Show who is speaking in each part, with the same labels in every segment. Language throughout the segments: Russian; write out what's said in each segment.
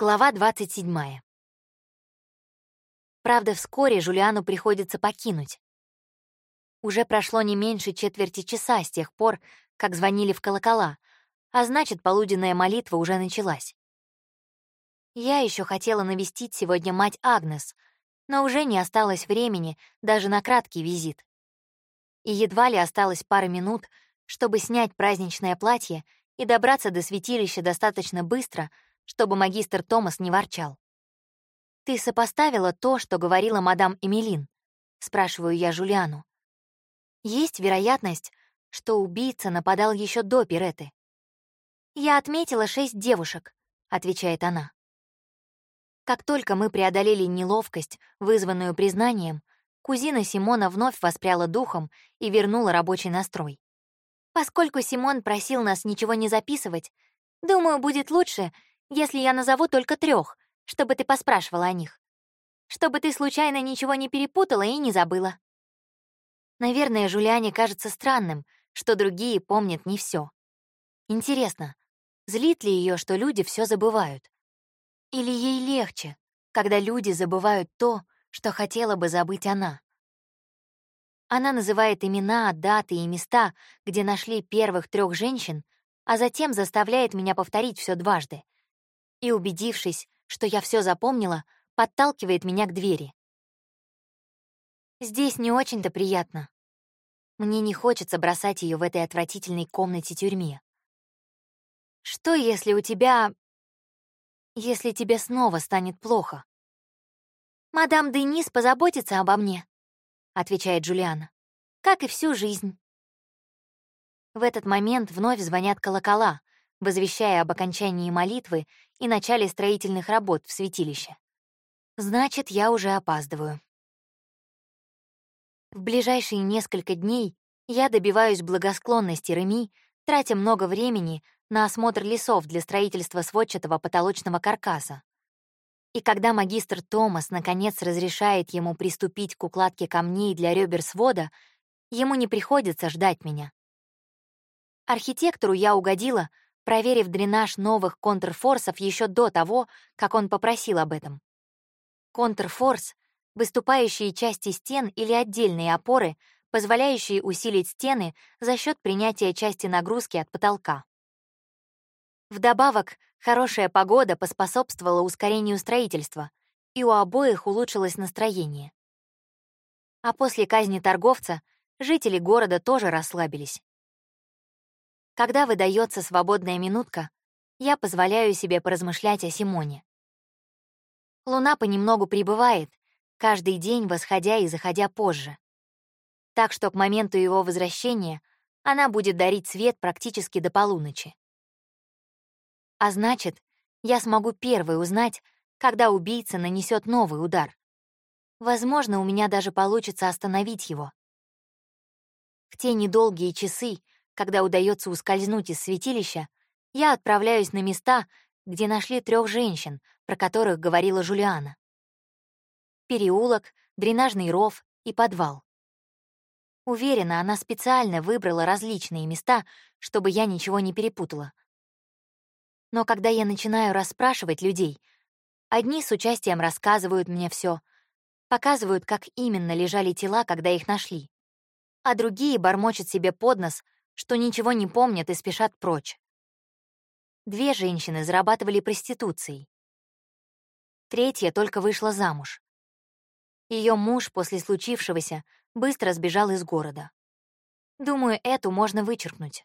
Speaker 1: Глава 27. Правда, вскоре Жулиану приходится покинуть. Уже прошло не меньше четверти часа с тех пор, как звонили в колокола, а значит, полуденная молитва уже началась. Я еще хотела навестить сегодня мать Агнес, но уже не осталось времени даже на краткий визит. И едва ли осталось пара минут, чтобы снять праздничное платье и добраться до святилища достаточно быстро — чтобы магистр Томас не ворчал. «Ты сопоставила то, что говорила мадам Эмилин?» — спрашиваю я Жулиану. «Есть вероятность, что убийца нападал еще до Пиреты?» «Я отметила шесть девушек», — отвечает она. Как только мы преодолели неловкость, вызванную признанием, кузина Симона вновь воспряла духом и вернула рабочий настрой. Поскольку Симон просил нас ничего не записывать, думаю, будет лучше, если я назову только трех, чтобы ты поспрашивала о них. Чтобы ты случайно ничего не перепутала и не забыла. Наверное, Жулиане кажется странным, что другие помнят не все. Интересно, злит ли ее, что люди все забывают? Или ей легче, когда люди забывают то, что хотела бы забыть она? Она называет имена, даты и места, где нашли первых трех женщин, а затем заставляет меня повторить все дважды — и, убедившись, что я все запомнила, подталкивает меня к двери. Здесь не очень-то приятно. Мне не хочется бросать ее в этой отвратительной комнате-тюрьме. Что, если у тебя... Если тебе снова станет плохо? «Мадам Денис позаботится обо мне», — отвечает Джулиана, — «как и всю жизнь». В этот момент вновь звонят колокола, возвещая об окончании молитвы и начале строительных работ в святилище. Значит, я уже опаздываю. В ближайшие несколько дней я добиваюсь благосклонности Реми, тратя много времени на осмотр лесов для строительства сводчатого потолочного каркаса. И когда магистр Томас наконец разрешает ему приступить к укладке камней для ребер свода, ему не приходится ждать меня. Архитектору я угодила — проверив дренаж новых контрфорсов еще до того, как он попросил об этом. Контрфорс — выступающие части стен или отдельные опоры, позволяющие усилить стены за счет принятия части нагрузки от потолка. Вдобавок, хорошая погода поспособствовала ускорению строительства, и у обоих улучшилось настроение. А после казни торговца жители города тоже расслабились. Когда выдается свободная минутка, я позволяю себе поразмышлять о Симоне. Луна понемногу прибывает, каждый день восходя и заходя позже. Так что к моменту его возвращения она будет дарить свет практически до полуночи. А значит, я смогу первой узнать, когда убийца нанесет новый удар. Возможно, у меня даже получится остановить его. В те недолгие часы, когда удается ускользнуть из святилища, я отправляюсь на места, где нашли трех женщин, про которых говорила Жулиана. Переулок, дренажный ров и подвал. Уверена, она специально выбрала различные места, чтобы я ничего не перепутала. Но когда я начинаю расспрашивать людей, одни с участием рассказывают мне все, показывают, как именно лежали тела, когда их нашли, а другие бормочут себе под нос — что ничего не помнят и спешат прочь. Две женщины зарабатывали проституцией. Третья только вышла замуж. Ее муж после случившегося быстро сбежал из города. Думаю, эту можно вычеркнуть.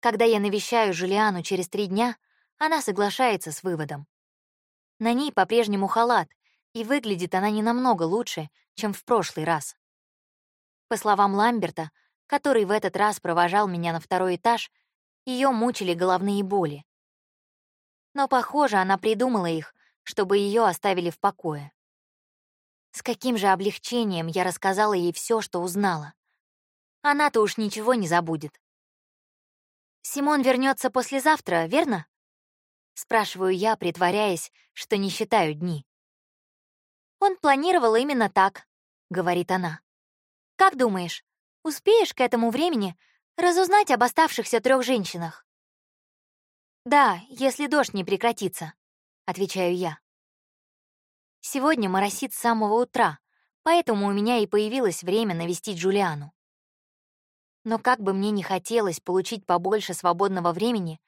Speaker 1: Когда я навещаю Жулиану через три дня, она соглашается с выводом. На ней по-прежнему халат, и выглядит она не намного лучше, чем в прошлый раз. По словам Ламберта, который в этот раз провожал меня на второй этаж, ее мучили головные боли. Но, похоже, она придумала их, чтобы ее оставили в покое. С каким же облегчением я рассказала ей все, что узнала. Она-то уж ничего не забудет. «Симон вернется послезавтра, верно?» Спрашиваю я, притворяясь, что не считаю дни. «Он планировал именно так», — говорит она. «Как думаешь, Успеешь к этому времени разузнать об оставшихся трех женщинах? Да, если дождь не прекратится. отвечаю я. Сегодня моросит с самого утра, поэтому у меня и появилось время навестить Джулиану. Но как бы мне ни хотелось получить побольше свободного времени,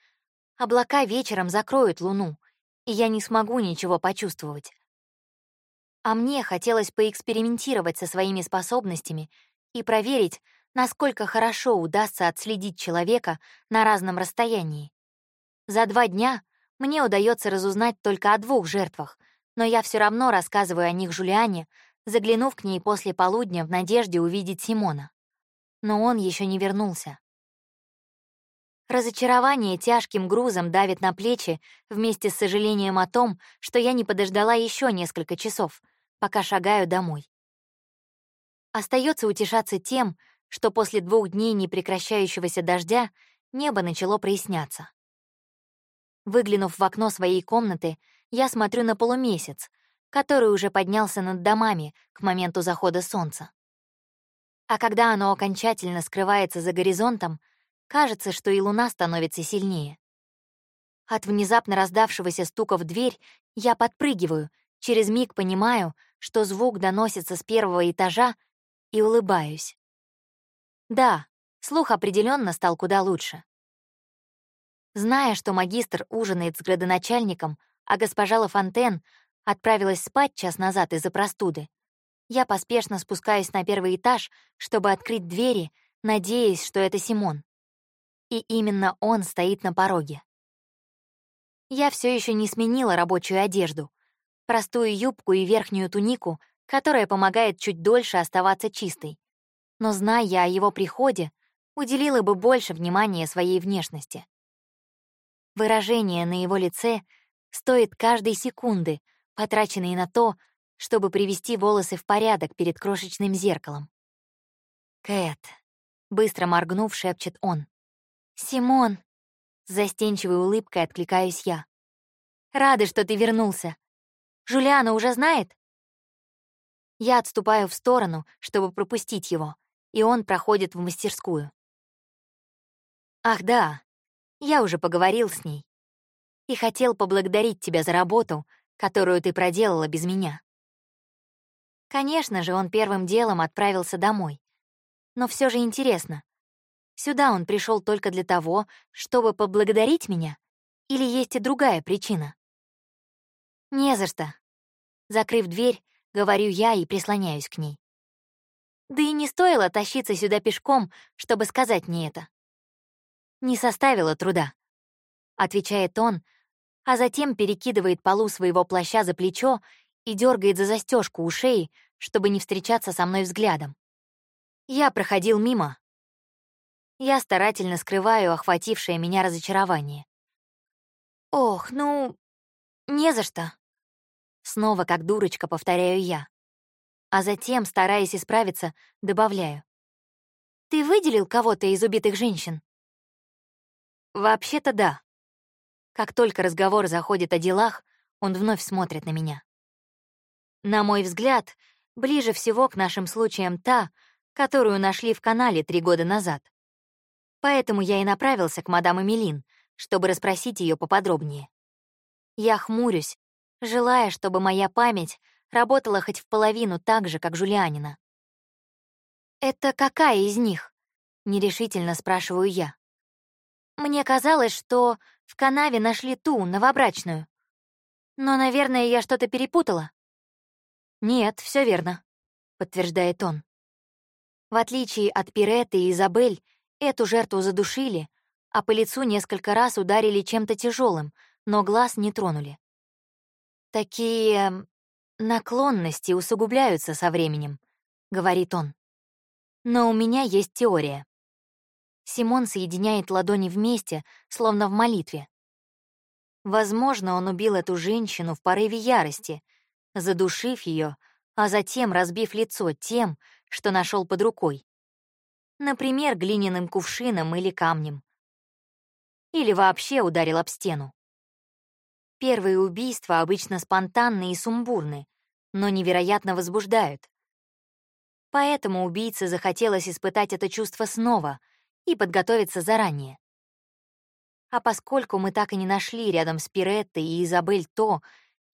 Speaker 1: облака вечером закроют луну, и я не смогу ничего почувствовать. А мне хотелось поэкспериментировать со своими способностями и проверить, насколько хорошо удастся отследить человека на разном расстоянии. За два дня мне удается разузнать только о двух жертвах, но я все равно рассказываю о них Жулиане, заглянув к ней после полудня в надежде увидеть Симона. Но он еще не вернулся. Разочарование тяжким грузом давит на плечи вместе с сожалением о том, что я не подождала еще несколько часов, пока шагаю домой. Остается утешаться тем, что после двух дней непрекращающегося дождя небо начало проясняться. Выглянув в окно своей комнаты, я смотрю на полумесяц, который уже поднялся над домами к моменту захода солнца. А когда оно окончательно скрывается за горизонтом, кажется, что и луна становится сильнее. От внезапно раздавшегося стука в дверь я подпрыгиваю, через миг понимаю, что звук доносится с первого этажа, и улыбаюсь. Да, слух определенно стал куда лучше. Зная, что магистр ужинает с градоначальником, а госпожа Лафонтен отправилась спать час назад из-за простуды, я поспешно спускаюсь на первый этаж, чтобы открыть двери, надеясь, что это Симон. И именно он стоит на пороге. Я все еще не сменила рабочую одежду, простую юбку и верхнюю тунику, которая помогает чуть дольше оставаться чистой. Но, зная о его приходе, уделила бы больше внимания своей внешности. Выражение на его лице стоит каждой секунды, потраченной на то, чтобы привести волосы в порядок перед крошечным зеркалом. «Кэт», — быстро моргнув, шепчет он. «Симон», — с застенчивой улыбкой откликаюсь я. «Рада, что ты вернулся. Жулиана уже знает?» Я отступаю в сторону, чтобы пропустить его, и он проходит в мастерскую. «Ах да, я уже поговорил с ней и хотел поблагодарить тебя за работу, которую ты проделала без меня. Конечно же, он первым делом отправился домой. Но все же интересно, сюда он пришел только для того, чтобы поблагодарить меня, или есть и другая причина? Не за что. Закрыв дверь, говорю я и прислоняюсь к ней. Да и не стоило тащиться сюда пешком, чтобы сказать мне это не составило труда», — отвечает он, а затем перекидывает полу своего плаща за плечо и дергает за застежку у шеи, чтобы не встречаться со мной взглядом. Я проходил мимо. Я старательно скрываю охватившее меня разочарование. «Ох, ну, не за что». Снова как дурочка повторяю я. А затем, стараясь исправиться, добавляю. «Ты выделил кого-то из убитых женщин?» Вообще-то да. Как только разговор заходит о делах, он вновь смотрит на меня. На мой взгляд, ближе всего к нашим случаям та, которую нашли в канале три года назад. Поэтому я и направился к мадам Эмилин, чтобы расспросить ее поподробнее. Я хмурюсь, желая, чтобы моя память работала хоть в половину так же, как Жулианина. «Это какая из них?» — нерешительно спрашиваю я. Мне казалось, что в канаве нашли ту, новобрачную. Но, наверное, я что-то перепутала. «Нет, все верно», — подтверждает он. В отличие от Пиреты и Изабель, эту жертву задушили, а по лицу несколько раз ударили чем-то тяжелым, но глаз не тронули. Такие наклонности усугубляются со временем, говорит он. Но у меня есть теория. Симон соединяет ладони вместе, словно в молитве. Возможно, он убил эту женщину в порыве ярости, задушив ее, а затем разбив лицо тем, что нашел под рукой. Например, глиняным кувшином или камнем. Или вообще ударил об стену. Первые убийства обычно спонтанны и сумбурны, но невероятно возбуждают. Поэтому убийце захотелось испытать это чувство снова — и подготовиться заранее. А поскольку мы так и не нашли рядом с Пиреттой и Изабель то,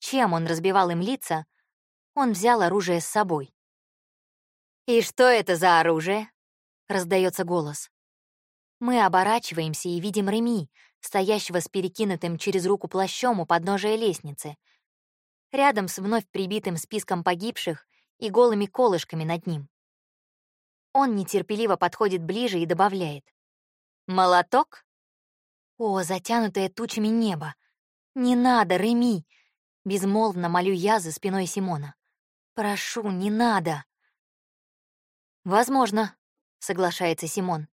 Speaker 1: чем он разбивал им лица, он взял оружие с собой. «И что это за оружие?» — раздается голос. Мы оборачиваемся и видим Реми, стоящего с перекинутым через руку плащом у подножия лестницы, рядом с вновь прибитым списком погибших и голыми колышками над ним. Он нетерпеливо подходит ближе и добавляет. «Молоток?» О, затянутое тучами небо! Не надо, Реми! Безмолвно молю я за спиной Симона. Прошу, не надо. Возможно, соглашается Симон.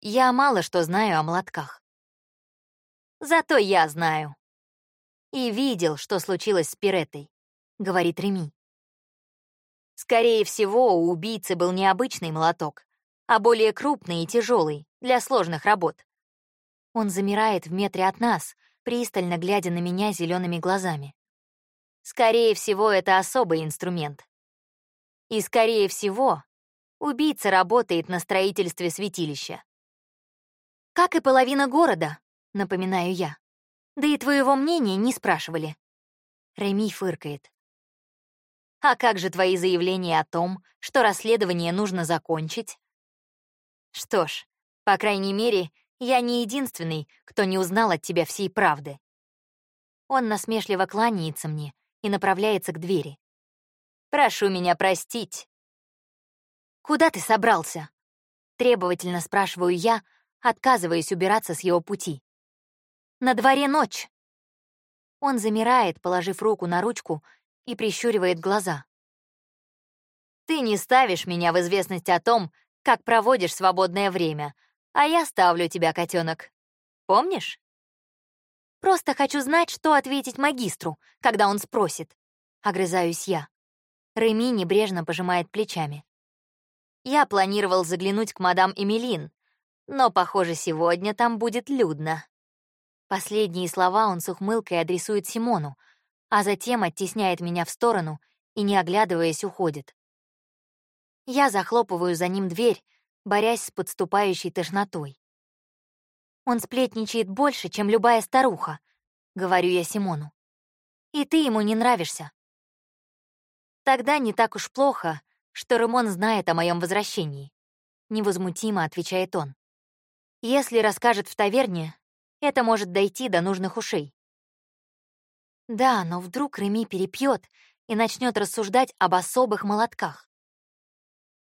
Speaker 1: Я мало что знаю о молотках. Зато я знаю. И видел, что случилось с Пиретой, говорит Реми. Скорее всего, у убийцы был не обычный молоток, а более крупный и тяжелый для сложных работ. Он замирает в метре от нас, пристально глядя на меня зелеными глазами. Скорее всего, это особый инструмент. И, скорее всего, убийца работает на строительстве святилища. Как и половина города, напоминаю я. Да и твоего мнения не спрашивали. Реми фыркает. А как же твои заявления о том, что расследование нужно закончить? Что ж, по крайней мере, я не единственный, кто не узнал от тебя всей правды. Он насмешливо кланяется мне и направляется к двери. Прошу меня простить. Куда ты собрался? Требовательно спрашиваю я, отказываясь убираться с его пути. На дворе ночь. Он замирает, положив руку на ручку и прищуривает глаза. Ты не ставишь меня в известность о том, как проводишь свободное время, а я ставлю тебя, котенок. Помнишь? Просто хочу знать, что ответить магистру, когда он спросит. Огрызаюсь я. Реми небрежно пожимает плечами. Я планировал заглянуть к мадам Эмилин, но, похоже, сегодня там будет людно. Последние слова он с ухмылкой адресует Симону, а затем оттесняет меня в сторону и, не оглядываясь, уходит. Я захлопываю за ним дверь, борясь с подступающей тошнотой. «Он сплетничает больше, чем любая старуха», — говорю я Симону. «И ты ему не нравишься». «Тогда не так уж плохо, что Ремон знает о моем возвращении», — невозмутимо отвечает он. «Если расскажет в таверне, это может дойти до нужных ушей». Да, но вдруг Реми перепьет и начнет рассуждать об особых молотках.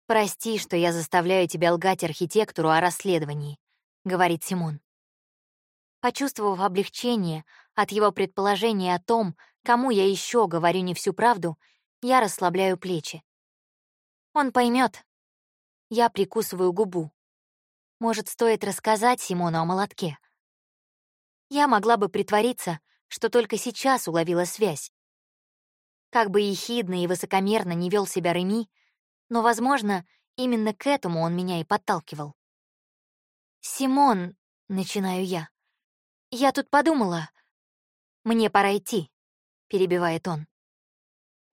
Speaker 1: «Прости, что я заставляю тебя лгать архитектору о расследовании», — говорит Симон. Почувствовав облегчение от его предположения о том, кому я еще говорю не всю правду, я расслабляю плечи. Он поймет. Я прикусываю губу. Может, стоит рассказать Симону о молотке? Я могла бы притвориться, что только сейчас уловила связь. Как бы ехидно и высокомерно не вел себя Реми, но, возможно, именно к этому он меня и подталкивал. «Симон», — начинаю я, — «я тут подумала. Мне пора идти», — перебивает он.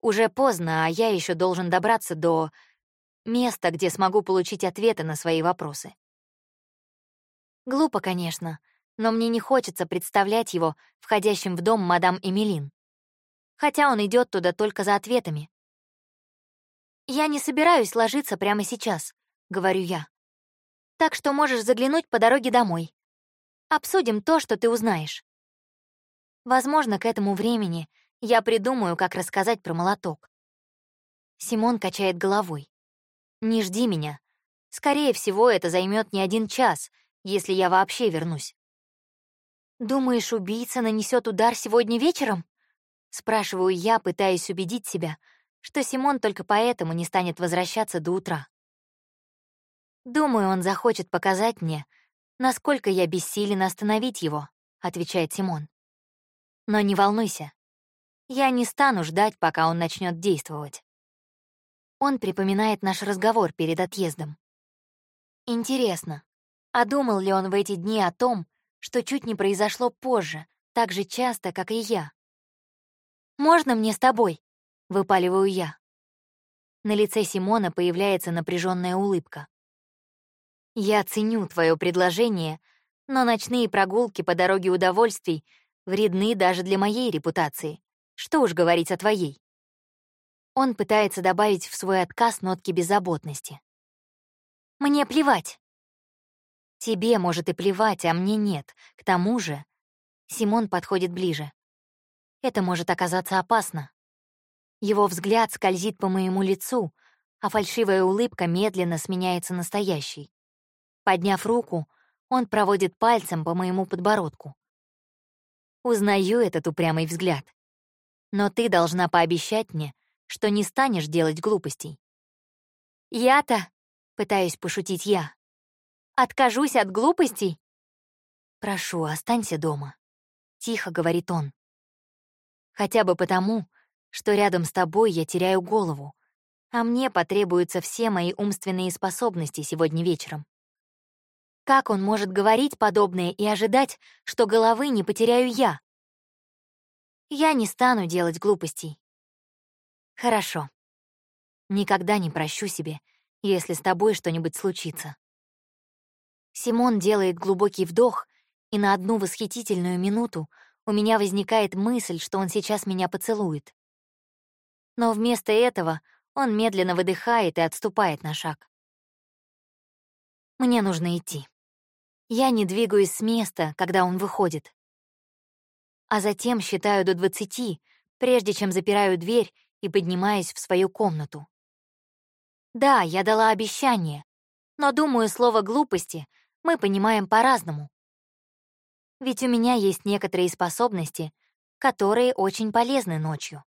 Speaker 1: «Уже поздно, а я еще должен добраться до места, где смогу получить ответы на свои вопросы». Глупо, конечно, но мне не хочется представлять его входящим в дом мадам Эмилин. Хотя он идет туда только за ответами. «Я не собираюсь ложиться прямо сейчас», — говорю я. «Так что можешь заглянуть по дороге домой. Обсудим то, что ты узнаешь». Возможно, к этому времени я придумаю, как рассказать про молоток. Симон качает головой. «Не жди меня. Скорее всего, это займет не один час, если я вообще вернусь». «Думаешь, убийца нанесет удар сегодня вечером?» Спрашиваю я, пытаясь убедить себя — что Симон только поэтому не станет возвращаться до утра. «Думаю, он захочет показать мне, насколько я бессилен остановить его», — отвечает Симон. «Но не волнуйся. Я не стану ждать, пока он начнет действовать». Он припоминает наш разговор перед отъездом. Интересно, а думал ли он в эти дни о том, что чуть не произошло позже, так же часто, как и я? «Можно мне с тобой?» — выпаливаю я. На лице Симона появляется напряженная улыбка. «Я ценю твое предложение, Но ночные прогулки по дороге удовольствий вредны даже для моей репутации. Что уж говорить о твоей. Он пытается добавить в свой отказ нотки беззаботности. «Мне плевать». «Тебе, может, и плевать, а мне нет. К тому же...» Симон подходит ближе. «Это может оказаться опасно». Его взгляд скользит по моему лицу, а фальшивая улыбка медленно сменяется настоящей. Подняв руку, он проводит пальцем по моему подбородку. Узнаю этот упрямый взгляд. Но ты должна пообещать мне, что не станешь делать глупостей. Я-то, пытаюсь пошутить я, откажусь от глупостей? Прошу, останься дома. Тихо говорит он. Хотя бы потому, что рядом с тобой я теряю голову, а мне потребуются все мои умственные способности сегодня вечером. Как он может говорить подобное и ожидать, что головы не потеряю я? Я не стану делать глупостей. Хорошо. Никогда не прощу себе, если с тобой что-нибудь случится. Симон делает глубокий вдох, и на одну восхитительную минуту у меня возникает мысль, что он сейчас меня поцелует. Но вместо этого он медленно выдыхает и отступает на шаг. Мне нужно идти. Я не двигаюсь с места, когда он выходит. А затем считаю до двадцати, прежде чем запираю дверь и поднимаюсь в свою комнату. Да, я дала обещание, но, думаю, слово «глупости» мы понимаем по-разному. Ведь у меня есть некоторые способности, которые очень полезны ночью.